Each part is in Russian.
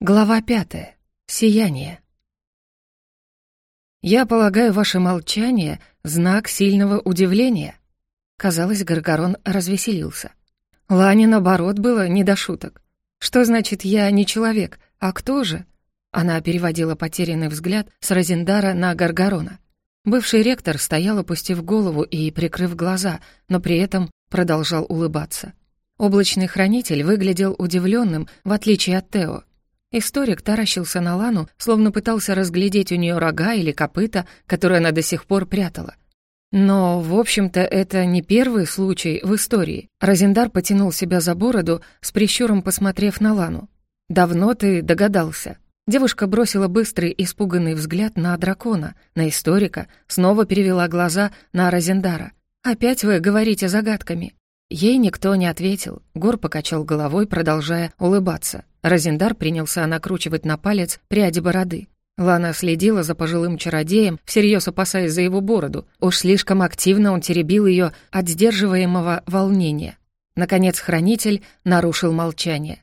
Глава пятая. Сияние. «Я полагаю, ваше молчание — знак сильного удивления». Казалось, Гаргарон развеселился. Лане, наоборот, было не до шуток. «Что значит «я не человек», а кто же?» Она переводила потерянный взгляд с Розендара на Гаргарона. Бывший ректор стоял, опустив голову и прикрыв глаза, но при этом продолжал улыбаться. Облачный хранитель выглядел удивленным, в отличие от Тео. Историк таращился на Лану, словно пытался разглядеть у нее рога или копыта, которые она до сих пор прятала. Но, в общем-то, это не первый случай в истории. Розендар потянул себя за бороду, с прищуром посмотрев на Лану. «Давно ты догадался?» Девушка бросила быстрый, испуганный взгляд на дракона, на историка, снова перевела глаза на Розендара. «Опять вы говорите загадками?» Ей никто не ответил. Гор покачал головой, продолжая улыбаться. Розендар принялся накручивать на палец пряди бороды. Лана следила за пожилым чародеем, всерьез опасаясь за его бороду. Уж слишком активно он теребил ее от сдерживаемого волнения. Наконец хранитель нарушил молчание.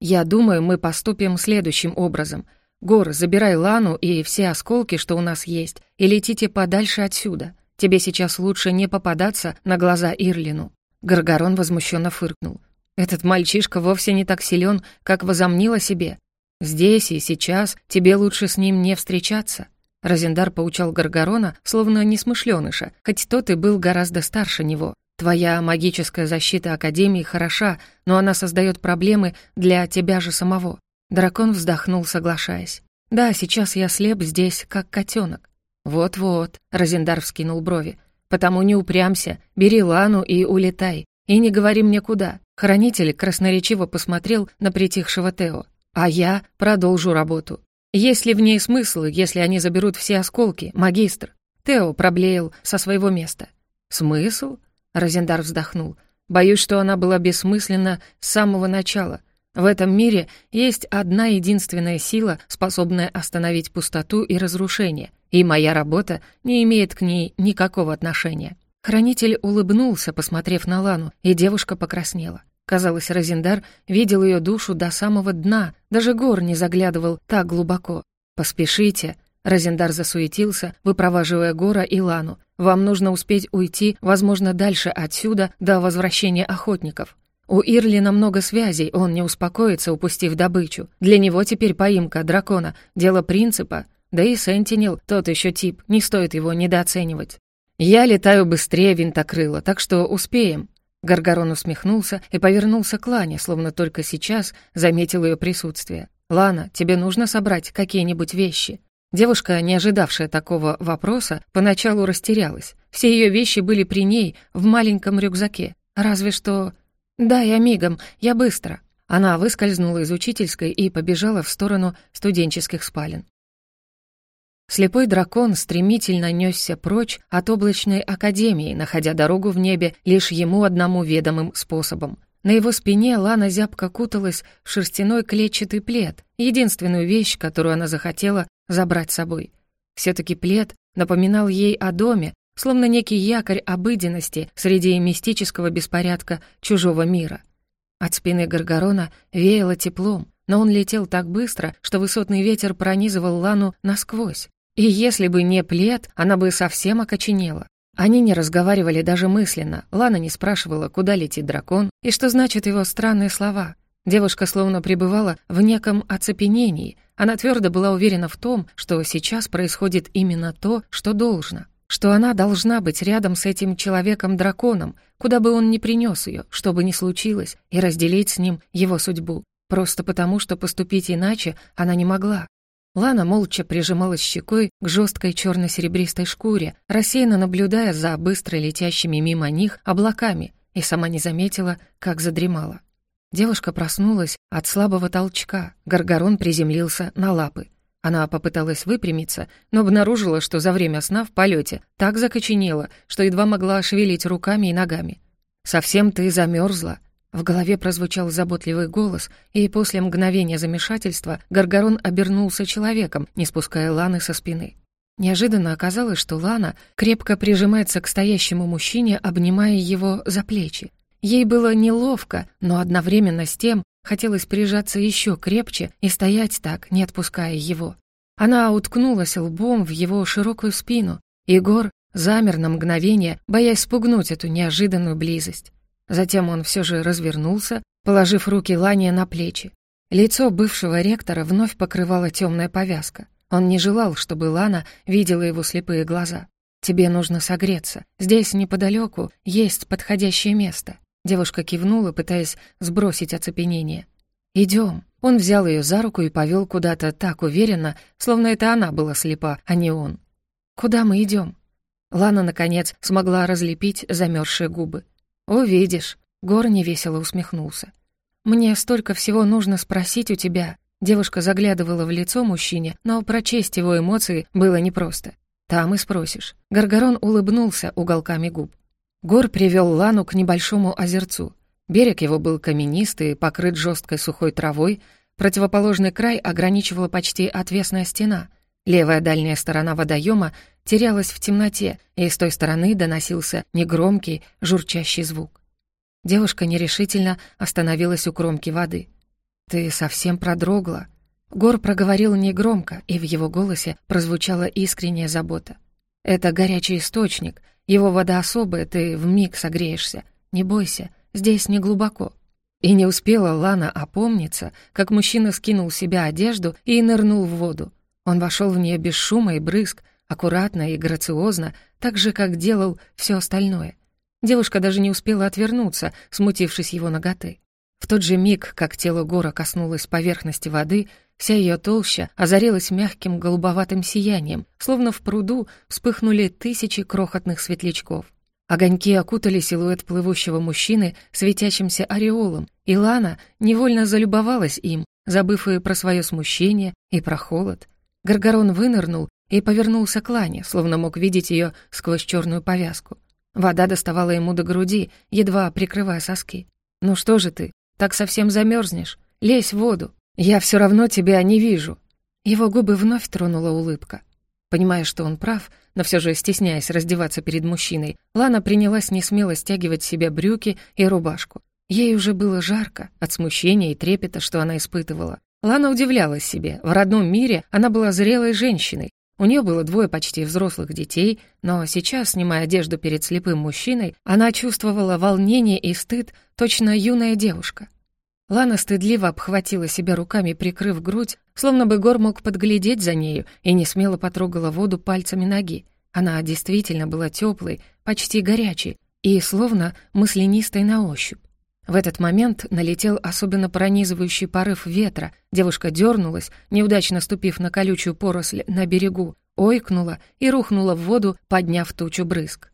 «Я думаю, мы поступим следующим образом. Гор, забирай Лану и все осколки, что у нас есть, и летите подальше отсюда. Тебе сейчас лучше не попадаться на глаза Ирлину». Гаргарон возмущенно фыркнул. «Этот мальчишка вовсе не так силен, как возомнил о себе. Здесь и сейчас тебе лучше с ним не встречаться». Розендар поучал Гаргарона, словно несмышленыша, хоть тот и был гораздо старше него. «Твоя магическая защита Академии хороша, но она создает проблемы для тебя же самого». Дракон вздохнул, соглашаясь. «Да, сейчас я слеп здесь, как котенок». «Вот-вот», — Розендар вскинул брови. Потому не упрямся, бери Лану и улетай. И не говори мне куда». Хранитель красноречиво посмотрел на притихшего Тео. «А я продолжу работу. Есть ли в ней смысл, если они заберут все осколки, магистр?» Тео проблеял со своего места. «Смысл?» — Розендар вздохнул. «Боюсь, что она была бессмысленна с самого начала. В этом мире есть одна единственная сила, способная остановить пустоту и разрушение, и моя работа не имеет к ней никакого отношения». Хранитель улыбнулся, посмотрев на Лану, и девушка покраснела. Казалось, Розендар видел ее душу до самого дна, даже гор не заглядывал так глубоко. «Поспешите», — Розендар засуетился, выпроваживая Гора и Лану. «Вам нужно успеть уйти, возможно, дальше отсюда, до возвращения охотников. У Ирлина много связей, он не успокоится, упустив добычу. Для него теперь поимка дракона — дело принципа. Да и Сентинел — тот еще тип, не стоит его недооценивать. «Я летаю быстрее винтокрыла, так что успеем». Гаргарон усмехнулся и повернулся к Лане, словно только сейчас заметил ее присутствие. «Лана, тебе нужно собрать какие-нибудь вещи?» Девушка, не ожидавшая такого вопроса, поначалу растерялась. Все ее вещи были при ней, в маленьком рюкзаке. Разве что «Да, я мигом, я быстро». Она выскользнула из учительской и побежала в сторону студенческих спален. Слепой дракон стремительно несся прочь от облачной академии, находя дорогу в небе лишь ему одному ведомым способом. На его спине Лана зябко куталась в шерстяной клетчатый плед, единственную вещь, которую она захотела забрать с собой. все таки плед напоминал ей о доме, словно некий якорь обыденности среди мистического беспорядка чужого мира. От спины Гаргорона веяло теплом, но он летел так быстро, что высотный ветер пронизывал Лану насквозь. И если бы не плед, она бы совсем окоченела. Они не разговаривали даже мысленно. Лана не спрашивала, куда летит дракон и что значат его странные слова. Девушка словно пребывала в неком оцепенении. Она твердо была уверена в том, что сейчас происходит именно то, что должно что она должна быть рядом с этим человеком-драконом, куда бы он ни принес ее, что бы ни случилось, и разделить с ним его судьбу, просто потому, что поступить иначе она не могла. Лана молча прижималась щекой к жесткой черно-серебристой шкуре, рассеянно наблюдая за быстро летящими мимо них облаками, и сама не заметила, как задремала. Девушка проснулась от слабого толчка, горгорон приземлился на лапы. Она попыталась выпрямиться, но обнаружила, что за время сна в полете так закоченела, что едва могла шевелить руками и ногами. «Совсем ты замерзла. В голове прозвучал заботливый голос, и после мгновения замешательства Гаргарон обернулся человеком, не спуская Ланы со спины. Неожиданно оказалось, что Лана крепко прижимается к стоящему мужчине, обнимая его за плечи. Ей было неловко, но одновременно с тем хотелось прижаться еще крепче и стоять так, не отпуская его. Она уткнулась лбом в его широкую спину. Егор замер на мгновение, боясь спугнуть эту неожиданную близость. Затем он все же развернулся, положив руки Лане на плечи. Лицо бывшего ректора вновь покрывала темная повязка. Он не желал, чтобы Лана видела его слепые глаза. «Тебе нужно согреться. Здесь неподалеку есть подходящее место». Девушка кивнула, пытаясь сбросить оцепенение. «Идем». Он взял ее за руку и повел куда-то так уверенно, словно это она была слепа, а не он. «Куда мы идем? Лана, наконец, смогла разлепить замерзшие губы. «Увидишь», — Гор невесело усмехнулся. «Мне столько всего нужно спросить у тебя». Девушка заглядывала в лицо мужчине, но прочесть его эмоции было непросто. «Там и спросишь». Гаргарон улыбнулся уголками губ. Гор привел Лану к небольшому озерцу. Берег его был каменистый, покрыт жесткой сухой травой, противоположный край ограничивала почти отвесная стена. Левая дальняя сторона водоема терялась в темноте, и с той стороны доносился негромкий, журчащий звук. Девушка нерешительно остановилась у кромки воды. «Ты совсем продрогла». Гор проговорил негромко, и в его голосе прозвучала искренняя забота. «Это горячий источник, его вода особая, ты вмиг согреешься. Не бойся, здесь не глубоко». И не успела Лана опомниться, как мужчина скинул с себя одежду и нырнул в воду. Он вошел в нее без шума и брызг, аккуратно и грациозно, так же, как делал все остальное — Девушка даже не успела отвернуться, смутившись его ноготы. В тот же миг, как тело Гора коснулось поверхности воды, вся ее толща озарилась мягким голубоватым сиянием, словно в пруду вспыхнули тысячи крохотных светлячков. Огоньки окутали силуэт плывущего мужчины светящимся ореолом, и Лана невольно залюбовалась им, забыв и про свое смущение, и про холод. Гаргорон вынырнул и повернулся к Лане, словно мог видеть ее сквозь черную повязку. Вода доставала ему до груди, едва прикрывая соски. «Ну что же ты, так совсем замерзнешь? Лезь в воду. Я все равно тебя не вижу». Его губы вновь тронула улыбка. Понимая, что он прав, но все же стесняясь раздеваться перед мужчиной, Лана принялась несмело стягивать себе брюки и рубашку. Ей уже было жарко от смущения и трепета, что она испытывала. Лана удивлялась себе. В родном мире она была зрелой женщиной, у нее было двое почти взрослых детей, но сейчас, снимая одежду перед слепым мужчиной, она чувствовала волнение и стыд, точно юная девушка. Лана стыдливо обхватила себя руками, прикрыв грудь, словно бы Гор мог подглядеть за нею, и не смело потрогала воду пальцами ноги. Она действительно была теплой, почти горячей и словно мысленистой на ощупь. В этот момент налетел особенно пронизывающий порыв ветра. Девушка дернулась, неудачно ступив на колючую поросль на берегу, ойкнула и рухнула в воду, подняв тучу брызг.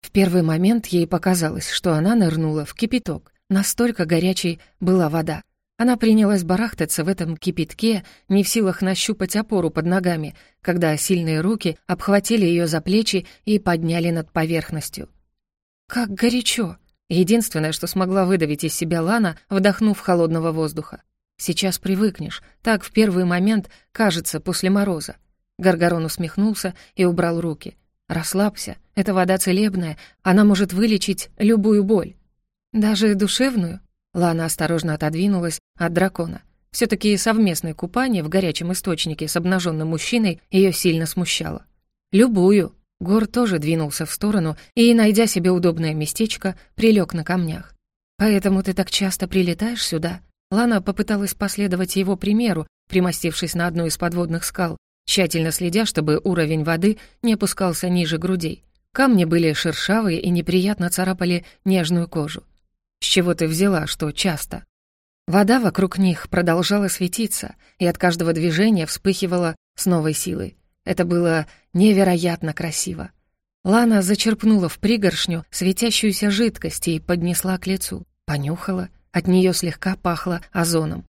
В первый момент ей показалось, что она нырнула в кипяток. Настолько горячей была вода. Она принялась барахтаться в этом кипятке, не в силах нащупать опору под ногами, когда сильные руки обхватили ее за плечи и подняли над поверхностью. «Как горячо!» Единственное, что смогла выдавить из себя Лана, вдохнув холодного воздуха. «Сейчас привыкнешь. Так в первый момент кажется после мороза». Гаргарон усмехнулся и убрал руки. «Расслабься. Эта вода целебная. Она может вылечить любую боль». «Даже душевную?» Лана осторожно отодвинулась от дракона. все таки совместное купание в горячем источнике с обнаженным мужчиной ее сильно смущало. «Любую», Гор тоже двинулся в сторону и, найдя себе удобное местечко, прилег на камнях. «Поэтому ты так часто прилетаешь сюда?» Лана попыталась последовать его примеру, примостившись на одну из подводных скал, тщательно следя, чтобы уровень воды не опускался ниже грудей. Камни были шершавые и неприятно царапали нежную кожу. «С чего ты взяла, что часто?» Вода вокруг них продолжала светиться, и от каждого движения вспыхивала с новой силой. Это было невероятно красиво. Лана зачерпнула в пригоршню светящуюся жидкость и поднесла к лицу. Понюхала. От нее слегка пахло озоном.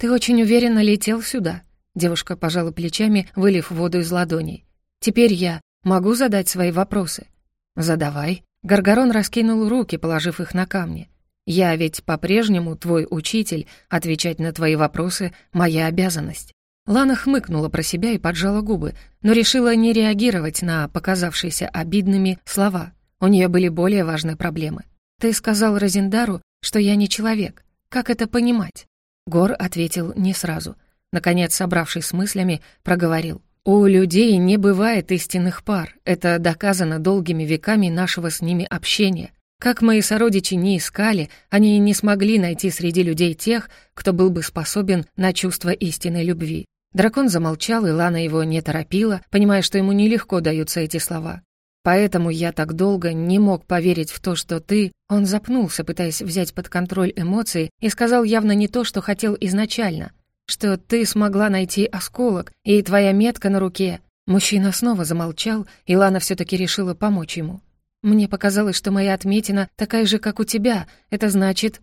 «Ты очень уверенно летел сюда», — девушка пожала плечами, вылив воду из ладоней. «Теперь я могу задать свои вопросы?» «Задавай». Гаргарон раскинул руки, положив их на камни. «Я ведь по-прежнему твой учитель, отвечать на твои вопросы — моя обязанность». Лана хмыкнула про себя и поджала губы, но решила не реагировать на показавшиеся обидными слова. У нее были более важные проблемы. «Ты сказал Розендару, что я не человек? Как это понимать?» Гор ответил не сразу. Наконец, собравшись с мыслями, проговорил. «У людей не бывает истинных пар. Это доказано долгими веками нашего с ними общения. Как мои сородичи не искали, они не смогли найти среди людей тех, кто был бы способен на чувство истинной любви. Дракон замолчал, и Лана его не торопила, понимая, что ему нелегко даются эти слова. «Поэтому я так долго не мог поверить в то, что ты...» Он запнулся, пытаясь взять под контроль эмоции, и сказал явно не то, что хотел изначально. «Что ты смогла найти осколок, и твоя метка на руке...» Мужчина снова замолчал, и Лана все таки решила помочь ему. «Мне показалось, что моя отметина такая же, как у тебя. Это значит...»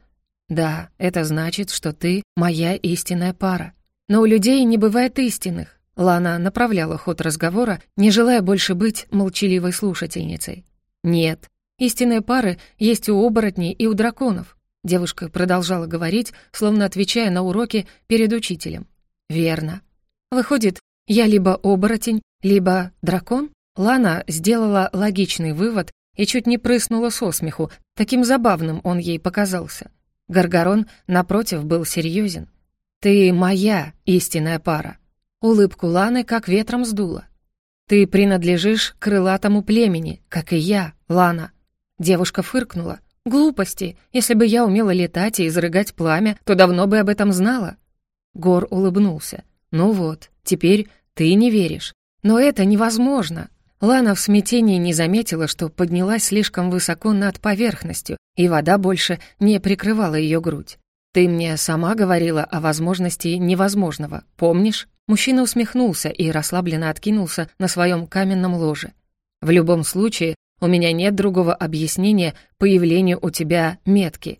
«Да, это значит, что ты моя истинная пара. Но у людей не бывает истинных. Лана направляла ход разговора, не желая больше быть молчаливой слушательницей. «Нет, истинные пары есть у оборотней и у драконов», девушка продолжала говорить, словно отвечая на уроки перед учителем. «Верно. Выходит, я либо оборотень, либо дракон?» Лана сделала логичный вывод и чуть не прыснула со смеху, таким забавным он ей показался. Гаргарон, напротив, был серьезен. «Ты моя истинная пара». Улыбку Ланы как ветром сдуло. «Ты принадлежишь крылатому племени, как и я, Лана». Девушка фыркнула. «Глупости. Если бы я умела летать и изрыгать пламя, то давно бы об этом знала». Гор улыбнулся. «Ну вот, теперь ты не веришь. Но это невозможно». Лана в смятении не заметила, что поднялась слишком высоко над поверхностью, и вода больше не прикрывала ее грудь. «Ты мне сама говорила о возможности невозможного, помнишь?» Мужчина усмехнулся и расслабленно откинулся на своем каменном ложе. «В любом случае, у меня нет другого объяснения появлению у тебя метки».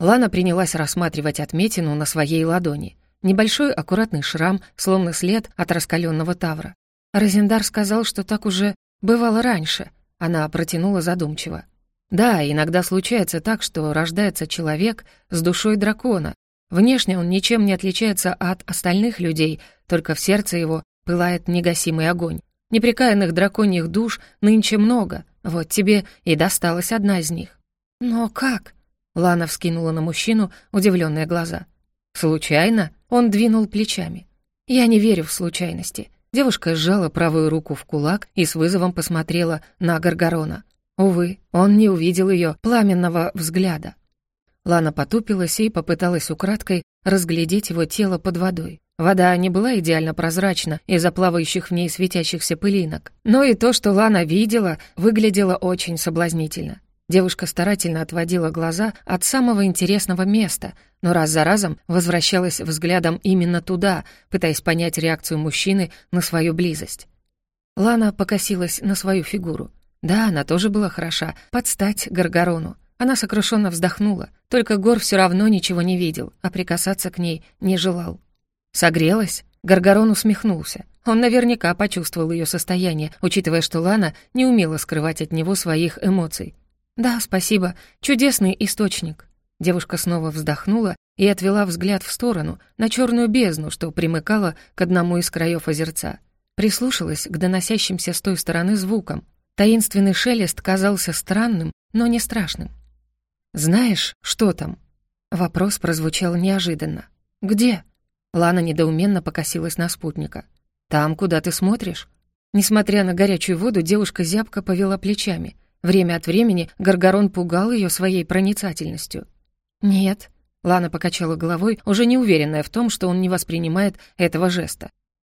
Лана принялась рассматривать отметину на своей ладони. Небольшой аккуратный шрам, словно след от раскаленного тавра. Розендар сказал, что так уже бывало раньше. Она протянула задумчиво. Да, иногда случается так, что рождается человек с душой дракона. Внешне он ничем не отличается от остальных людей, только в сердце его пылает негасимый огонь. Непрекаянных драконьих душ нынче много, вот тебе и досталась одна из них. «Но как?» — Лана вскинула на мужчину удивленные глаза. «Случайно?» — он двинул плечами. «Я не верю в случайности». Девушка сжала правую руку в кулак и с вызовом посмотрела на Гаргарона. Увы, он не увидел ее пламенного взгляда. Лана потупилась и попыталась украдкой разглядеть его тело под водой. Вода не была идеально прозрачна из-за плавающих в ней светящихся пылинок, но и то, что Лана видела, выглядело очень соблазнительно. Девушка старательно отводила глаза от самого интересного места, но раз за разом возвращалась взглядом именно туда, пытаясь понять реакцию мужчины на свою близость. Лана покосилась на свою фигуру. Да, она тоже была хороша, под стать Гаргарону. Она сокрушенно вздохнула, только Гор все равно ничего не видел, а прикасаться к ней не желал. «Согрелась?» Гаргарон усмехнулся. Он наверняка почувствовал ее состояние, учитывая, что Лана не умела скрывать от него своих эмоций. «Да, спасибо. Чудесный источник». Девушка снова вздохнула и отвела взгляд в сторону, на черную бездну, что примыкала к одному из краев озерца. Прислушалась к доносящимся с той стороны звукам, Таинственный шелест казался странным, но не страшным. «Знаешь, что там?» Вопрос прозвучал неожиданно. «Где?» Лана недоуменно покосилась на спутника. «Там, куда ты смотришь?» Несмотря на горячую воду, девушка зябко повела плечами. Время от времени Гаргарон пугал ее своей проницательностью. «Нет», — Лана покачала головой, уже не уверенная в том, что он не воспринимает этого жеста.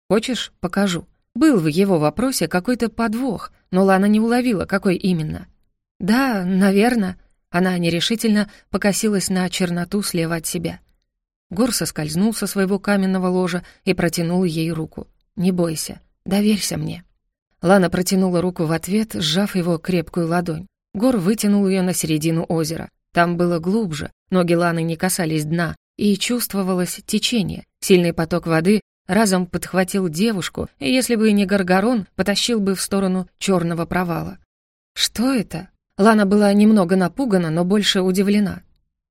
«Хочешь, покажу?» Был в его вопросе какой-то подвох, но Лана не уловила, какой именно. «Да, наверное». Она нерешительно покосилась на черноту слева от себя. Гор соскользнул со своего каменного ложа и протянул ей руку. «Не бойся, доверься мне». Лана протянула руку в ответ, сжав его крепкую ладонь. Гор вытянул ее на середину озера. Там было глубже, ноги Ланы не касались дна, и чувствовалось течение. Сильный поток воды разом подхватил девушку, и если бы не Гаргарон, потащил бы в сторону черного провала. «Что это?» Лана была немного напугана, но больше удивлена.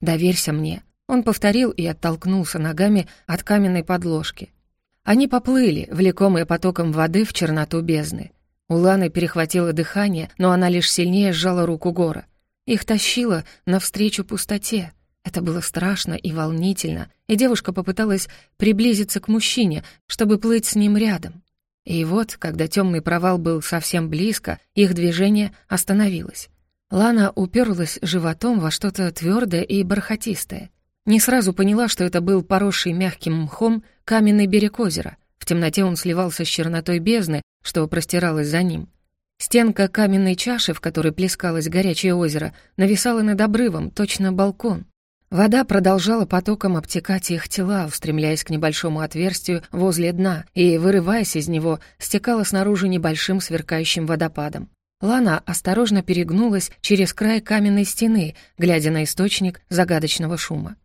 «Доверься мне». Он повторил и оттолкнулся ногами от каменной подложки. Они поплыли, влекомые потоком воды в черноту бездны. У Ланы перехватило дыхание, но она лишь сильнее сжала руку Гора. Их тащило навстречу пустоте. Это было страшно и волнительно, и девушка попыталась приблизиться к мужчине, чтобы плыть с ним рядом. И вот, когда темный провал был совсем близко, их движение остановилось. Лана уперлась животом во что-то твердое и бархатистое. Не сразу поняла, что это был поросший мягким мхом каменный берег озера. В темноте он сливался с чернотой бездны, что простиралось за ним. Стенка каменной чаши, в которой плескалось горячее озеро, нависала над обрывом, точно балкон. Вода продолжала потоком обтекать их тела, устремляясь к небольшому отверстию возле дна, и, вырываясь из него, стекала снаружи небольшим сверкающим водопадом. Лана осторожно перегнулась через край каменной стены, глядя на источник загадочного шума.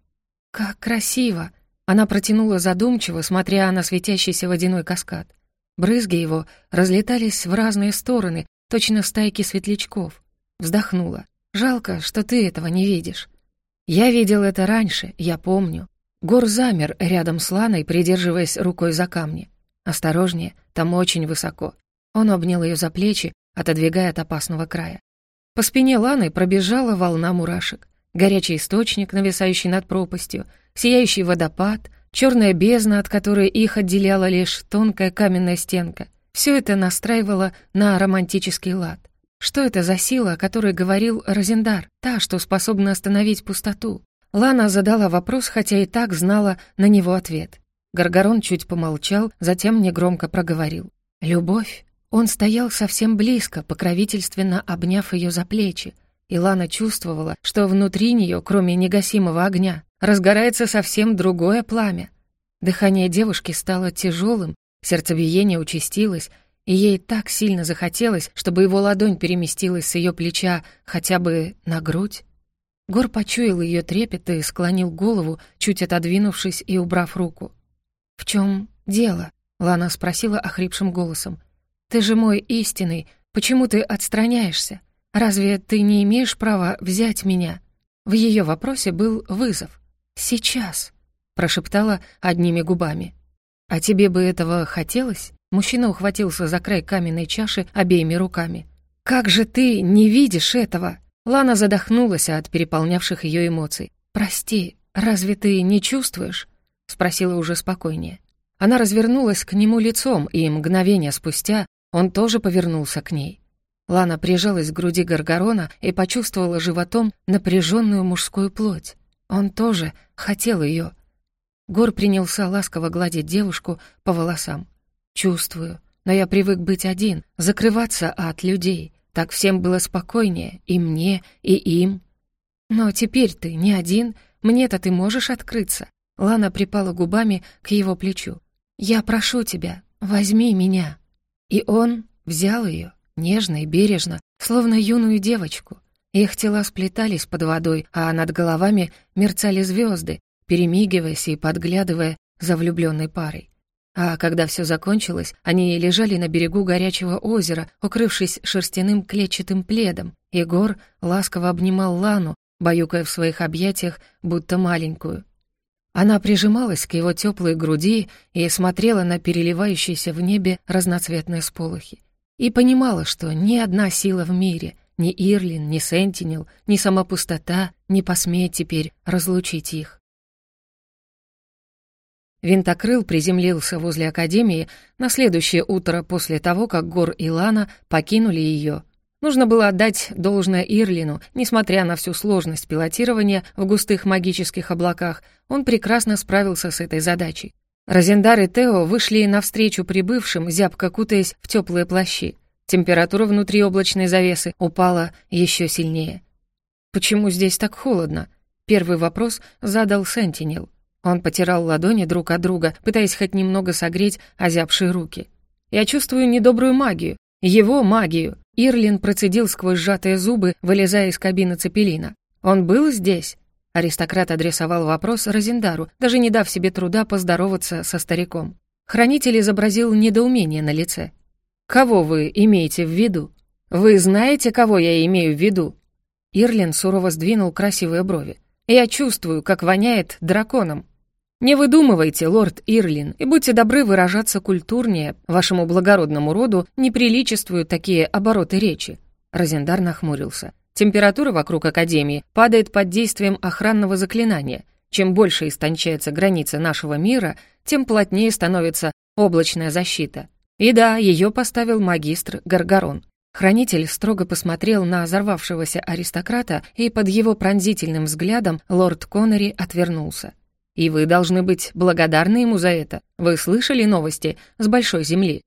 «Как красиво!» Она протянула задумчиво, смотря на светящийся водяной каскад. Брызги его разлетались в разные стороны, точно стайки светлячков. Вздохнула. «Жалко, что ты этого не видишь. Я видел это раньше, я помню. Гор замер рядом с Ланой, придерживаясь рукой за камни. Осторожнее, там очень высоко. Он обнял ее за плечи, отодвигая от опасного края. По спине Ланы пробежала волна мурашек. Горячий источник, нависающий над пропастью, сияющий водопад, черная бездна, от которой их отделяла лишь тонкая каменная стенка. Все это настраивало на романтический лад. Что это за сила, о которой говорил Розендар? Та, что способна остановить пустоту? Лана задала вопрос, хотя и так знала на него ответ. Гаргарон чуть помолчал, затем негромко проговорил. «Любовь». Он стоял совсем близко, покровительственно обняв ее за плечи. И Лана чувствовала, что внутри нее, кроме негасимого огня, разгорается совсем другое пламя. Дыхание девушки стало тяжелым, сердцебиение участилось, и ей так сильно захотелось, чтобы его ладонь переместилась с ее плеча хотя бы на грудь. Гор почуял ее трепет и склонил голову, чуть отодвинувшись и убрав руку. «В чем дело?» — Лана спросила охрипшим голосом. «Ты же мой истинный, почему ты отстраняешься? Разве ты не имеешь права взять меня?» В ее вопросе был вызов. «Сейчас», — прошептала одними губами. «А тебе бы этого хотелось?» Мужчина ухватился за край каменной чаши обеими руками. «Как же ты не видишь этого?» Лана задохнулась от переполнявших ее эмоций. «Прости, разве ты не чувствуешь?» — спросила уже спокойнее. Она развернулась к нему лицом, и мгновение спустя он тоже повернулся к ней. Лана прижалась к груди Гаргарона и почувствовала животом напряженную мужскую плоть. Он тоже хотел ее. Гор принялся ласково гладить девушку по волосам. Чувствую, но я привык быть один, закрываться от людей. Так всем было спокойнее, и мне, и им. Но теперь ты не один, мне-то ты можешь открыться. Лана припала губами к его плечу. «Я прошу тебя, возьми меня». И он взял ее, нежно и бережно, словно юную девочку. Их тела сплетались под водой, а над головами мерцали звезды, перемигиваясь и подглядывая за влюбленной парой. А когда все закончилось, они лежали на берегу горячего озера, укрывшись шерстяным клетчатым пледом. Егор ласково обнимал Лану, баюкая в своих объятиях, будто маленькую. Она прижималась к его теплой груди и смотрела на переливающиеся в небе разноцветные сполохи. И понимала, что ни одна сила в мире, ни Ирлин, ни Сентинел, ни сама пустота не посмеет теперь разлучить их. Винтокрыл приземлился возле Академии на следующее утро после того, как Гор и Лана покинули ее. Нужно было отдать должное Ирлину, несмотря на всю сложность пилотирования в густых магических облаках, он прекрасно справился с этой задачей. Розендар и Тео вышли навстречу прибывшим, зябко кутаясь в теплые плащи. Температура внутри облачной завесы упала еще сильнее. «Почему здесь так холодно?» Первый вопрос задал Сентинел. Он потирал ладони друг от друга, пытаясь хоть немного согреть озябшие руки. «Я чувствую недобрую магию. Его магию!» Ирлин процедил сквозь сжатые зубы, вылезая из кабины Цепелина. «Он был здесь?» Аристократ адресовал вопрос Розендару, даже не дав себе труда поздороваться со стариком. Хранитель изобразил недоумение на лице. «Кого вы имеете в виду? Вы знаете, кого я имею в виду?» Ирлин сурово сдвинул красивые брови. «Я чувствую, как воняет драконом. «Не выдумывайте, лорд Ирлин, и будьте добры выражаться культурнее. Вашему благородному роду неприличествуют такие обороты речи». Розендар нахмурился. Температура вокруг Академии падает под действием охранного заклинания. Чем больше истончается граница нашего мира, тем плотнее становится облачная защита. И да, ее поставил магистр Гаргарон. Хранитель строго посмотрел на взорвавшегося аристократа, и под его пронзительным взглядом лорд Коннери отвернулся. «И вы должны быть благодарны ему за это. Вы слышали новости с Большой Земли?»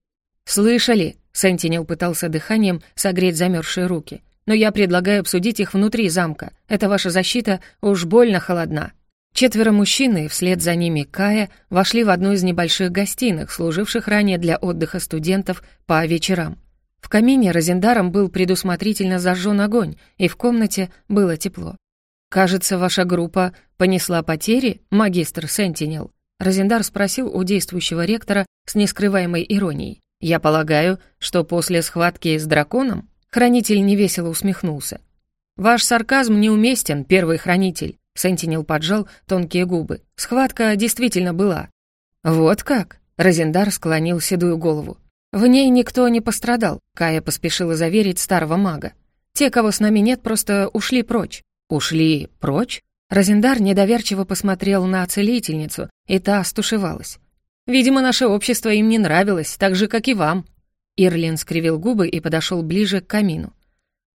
«Слышали», — Сентинел пытался дыханием согреть замерзшие руки. «Но я предлагаю обсудить их внутри замка. Эта ваша защита уж больно холодна». Четверо мужчин и вслед за ними Кая вошли в одну из небольших гостиных, служивших ранее для отдыха студентов по вечерам. В камине Розендаром был предусмотрительно зажжен огонь, и в комнате было тепло. «Кажется, ваша группа понесла потери, магистр Сентинел?» Розендар спросил у действующего ректора с нескрываемой иронией. «Я полагаю, что после схватки с драконом?» Хранитель невесело усмехнулся. «Ваш сарказм неуместен, первый хранитель», Сентинел поджал тонкие губы. «Схватка действительно была». «Вот как?» Розендар склонил седую голову. В ней никто не пострадал, Кая поспешила заверить старого мага. Те, кого с нами нет, просто ушли прочь. Ушли прочь? Розендар недоверчиво посмотрел на целительницу, и та стушевалась. «Видимо, наше общество им не нравилось, так же, как и вам». Ирлин скривил губы и подошел ближе к камину.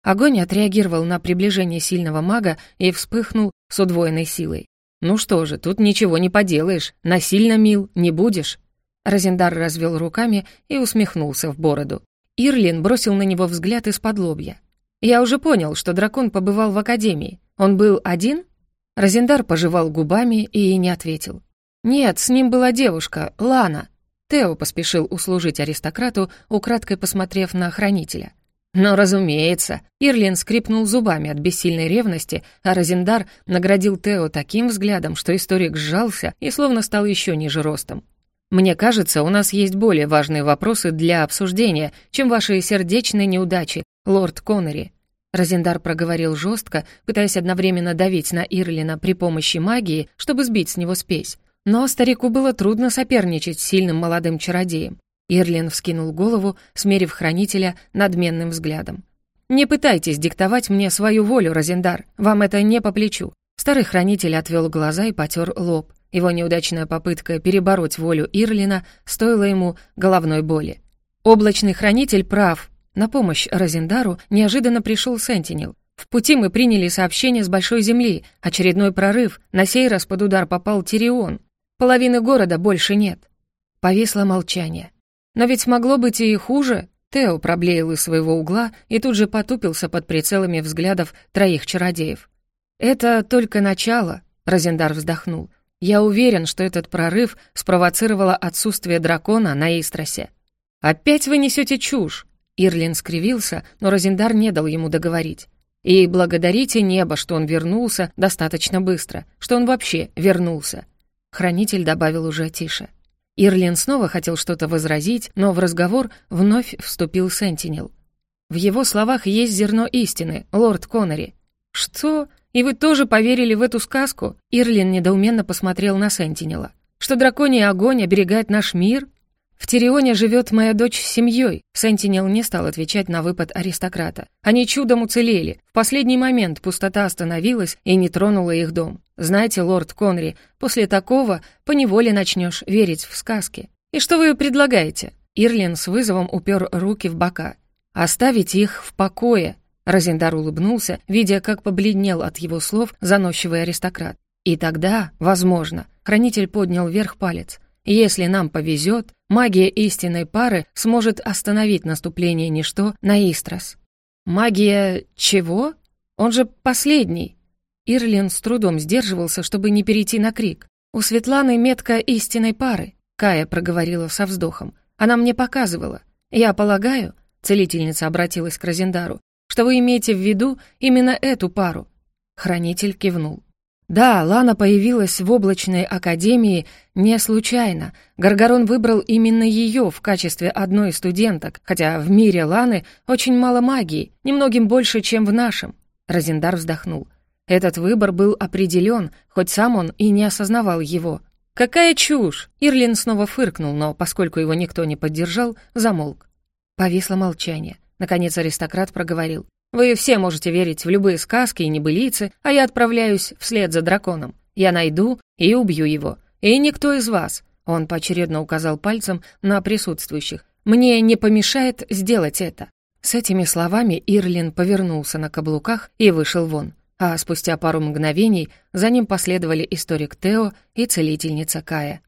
Огонь отреагировал на приближение сильного мага и вспыхнул с удвоенной силой. «Ну что же, тут ничего не поделаешь, насильно мил не будешь». Розендар развел руками и усмехнулся в бороду. Ирлин бросил на него взгляд из-под лобья. «Я уже понял, что дракон побывал в Академии. Он был один?» Розендар пожевал губами и не ответил. «Нет, с ним была девушка, Лана». Тео поспешил услужить аристократу, украдкой посмотрев на хранителя. Но, разумеется, Ирлин скрипнул зубами от бессильной ревности, а Розендар наградил Тео таким взглядом, что историк сжался и словно стал еще ниже ростом. Мне кажется, у нас есть более важные вопросы для обсуждения, чем ваши сердечные неудачи, лорд Коннери». Розендар проговорил жестко, пытаясь одновременно давить на Ирлина при помощи магии, чтобы сбить с него спесь. Но старику было трудно соперничать с сильным молодым чародеем. Ирлин вскинул голову, смерив хранителя надменным взглядом. «Не пытайтесь диктовать мне свою волю, Розендар, вам это не по плечу». Старый хранитель отвел глаза и потер лоб. Его неудачная попытка перебороть волю Ирлина стоила ему головной боли. Облачный хранитель прав. На помощь Розендару неожиданно пришел Сентинел. В пути мы приняли сообщение с Большой Земли. Очередной прорыв. На сей раз под удар попал Тирион. Половины города больше нет. Повисло молчание. Но ведь могло быть и хуже. Тео проблеял из своего угла и тут же потупился под прицелами взглядов троих чародеев. «Это только начало», — Розендар вздохнул. Я уверен, что этот прорыв спровоцировало отсутствие дракона на Истросе. «Опять вы несете чушь!» Ирлин скривился, но Розендар не дал ему договорить. «И благодарите небо, что он вернулся достаточно быстро, что он вообще вернулся». Хранитель добавил уже тише. Ирлин снова хотел что-то возразить, но в разговор вновь вступил Сентинел. В его словах есть зерно истины, лорд Коннери. «Что? «И вы тоже поверили в эту сказку?» Ирлин недоуменно посмотрел на Сентинела. «Что драконий огонь оберегает наш мир?» «В Тирионе живет моя дочь с семьей», Сентинел не стал отвечать на выпад аристократа. «Они чудом уцелели. В последний момент пустота остановилась и не тронула их дом. Знаете, лорд Конри, после такого поневоле начнешь верить в сказки. И что вы предлагаете?» Ирлин с вызовом упер руки в бока. «Оставить их в покое», Розендар улыбнулся, видя, как побледнел от его слов заносчивый аристократ. И тогда, возможно, хранитель поднял вверх палец. Если нам повезет, магия истинной пары сможет остановить наступление ничто на Истрас. Магия чего? Он же последний. Ирлин с трудом сдерживался, чтобы не перейти на крик. «У Светланы метка истинной пары», — Кая проговорила со вздохом. «Она мне показывала. Я полагаю...» — целительница обратилась к Розендару что вы имеете в виду именно эту пару?» Хранитель кивнул. «Да, Лана появилась в облачной академии не случайно. Гаргарон выбрал именно ее в качестве одной из студенток, хотя в мире Ланы очень мало магии, немногим больше, чем в нашем». Розендар вздохнул. Этот выбор был определен, хоть сам он и не осознавал его. «Какая чушь!» Ирлин снова фыркнул, но, поскольку его никто не поддержал, замолк. Повисло молчание. Наконец аристократ проговорил. Вы все можете верить в любые сказки и небылицы, а я отправляюсь вслед за драконом. Я найду и убью его. И никто из вас, он поочередно указал пальцем на присутствующих, мне не помешает сделать это. С этими словами Ирлин повернулся на каблуках и вышел вон. А спустя пару мгновений за ним последовали историк Тео и целительница Кая.